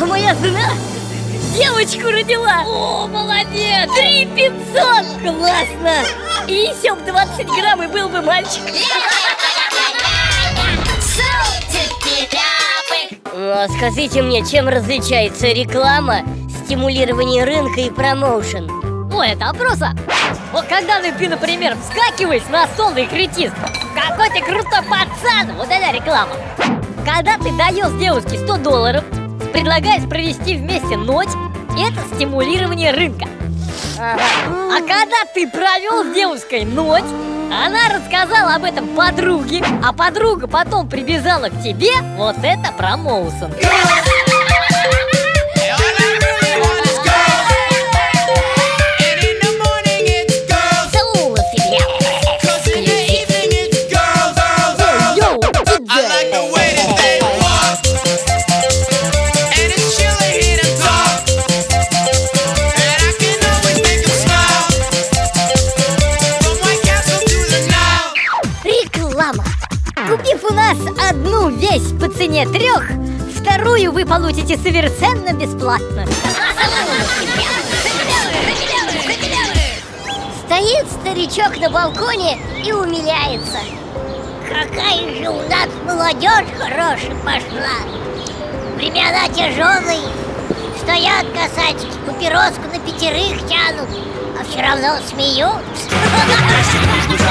А моя жена девочку родила! О, молодец! 3 500! Классно! И еще б 20 грамм и был бы мальчик! Скажите мне, чем различается реклама, стимулирование рынка и промоушен? О, это опроса! Вот когда ты, например, вскакиваешь на стол и кричишь «Какой ты крутой пацан!» Вот это реклама! Когда ты даешь девушке 100 долларов, Предлагаешь провести вместе ночь Это стимулирование рынка. А когда ты провел с девушкой ночь Она рассказала об этом подруге А подруга потом прибежала к тебе Вот это промоушен Реклама Купив у нас одну вещь по цене трех Вторую вы получите совершенно бесплатно. Стоит старичок на балконе и умиляется. Какая же у нас молодежь хорошая пошла. Времена тяжелые Стоят касатики, папироску на пятерых тянут А все равно смеются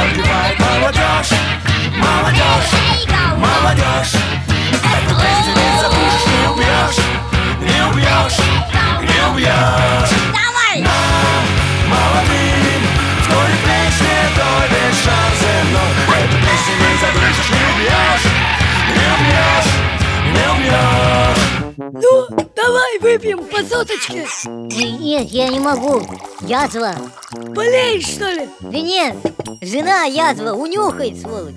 давай выпьем по соточке Нет, я не могу. Язва. Болеешь, что ли? Да нет, жена язва, унюхает, сволочь.